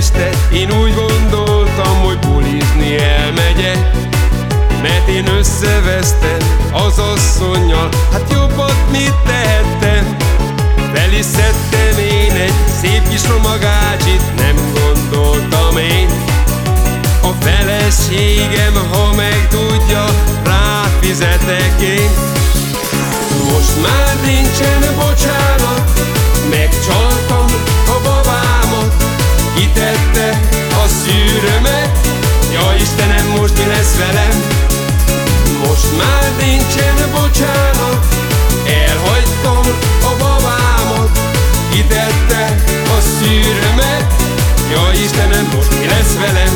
este Én úgy gondoltam, hogy bulizni elmegyek. Mert én összevesztem az asszonynal Hát jobbat mit tehettem? Fel is én egy szép kis romagácsit Nem gondoltam én. A feleségem, ha megtudja Ráfizetek én. Most már nincsen bocsánat bocsánat Elhagytam a babámat Kitette a szűrömet Ja Istenem, most mi lesz velem?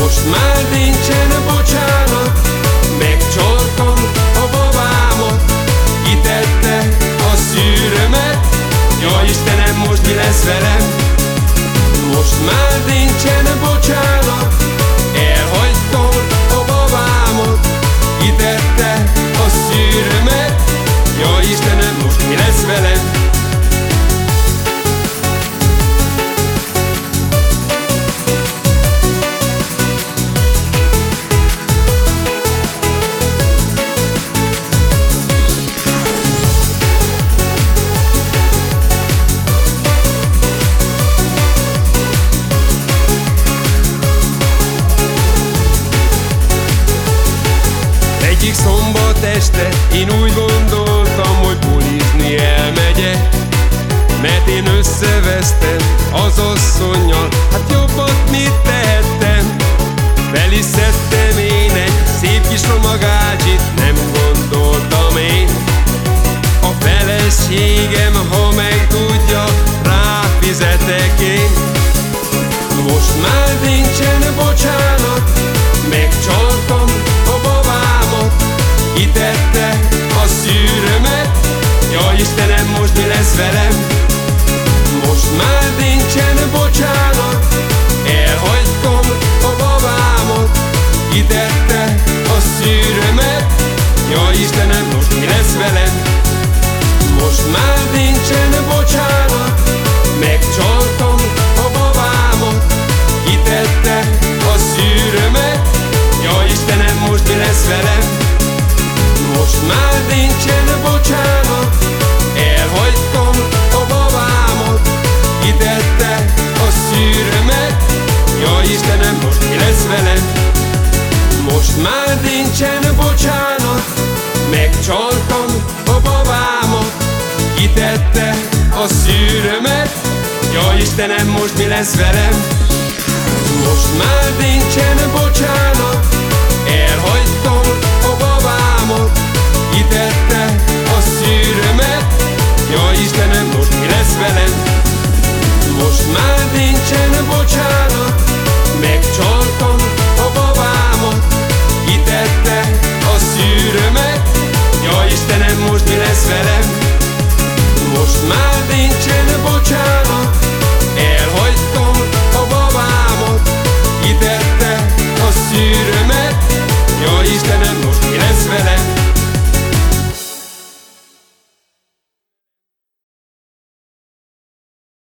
Most már nincsen bocsánat Megcsaltam a babámat Kitette a szűrömet Ja Istenem, most mi lesz velem? Most már nincsen bocsánat Egyik szombat este én úgy gondoltam, hogy bulizni elmegyek Mert én összevesztem az asszonynal. Hát jobbat mit tehettem? Fel is szedtem én egy szép kis romagácsit Nem gondoltam én. A feleségem, ha Istenem, most mi lesz velem? Most már nincsen bocsánat Megcsaltam a babámat Kitette a szűrömet Ja Istenem, most mi lesz velem? Most már nincsen bocsánat Elhagytam a babámat Kitette a szűrömet Ja Istenem, most mi lesz velem? Most már nincsen bocsánat göklere nur yine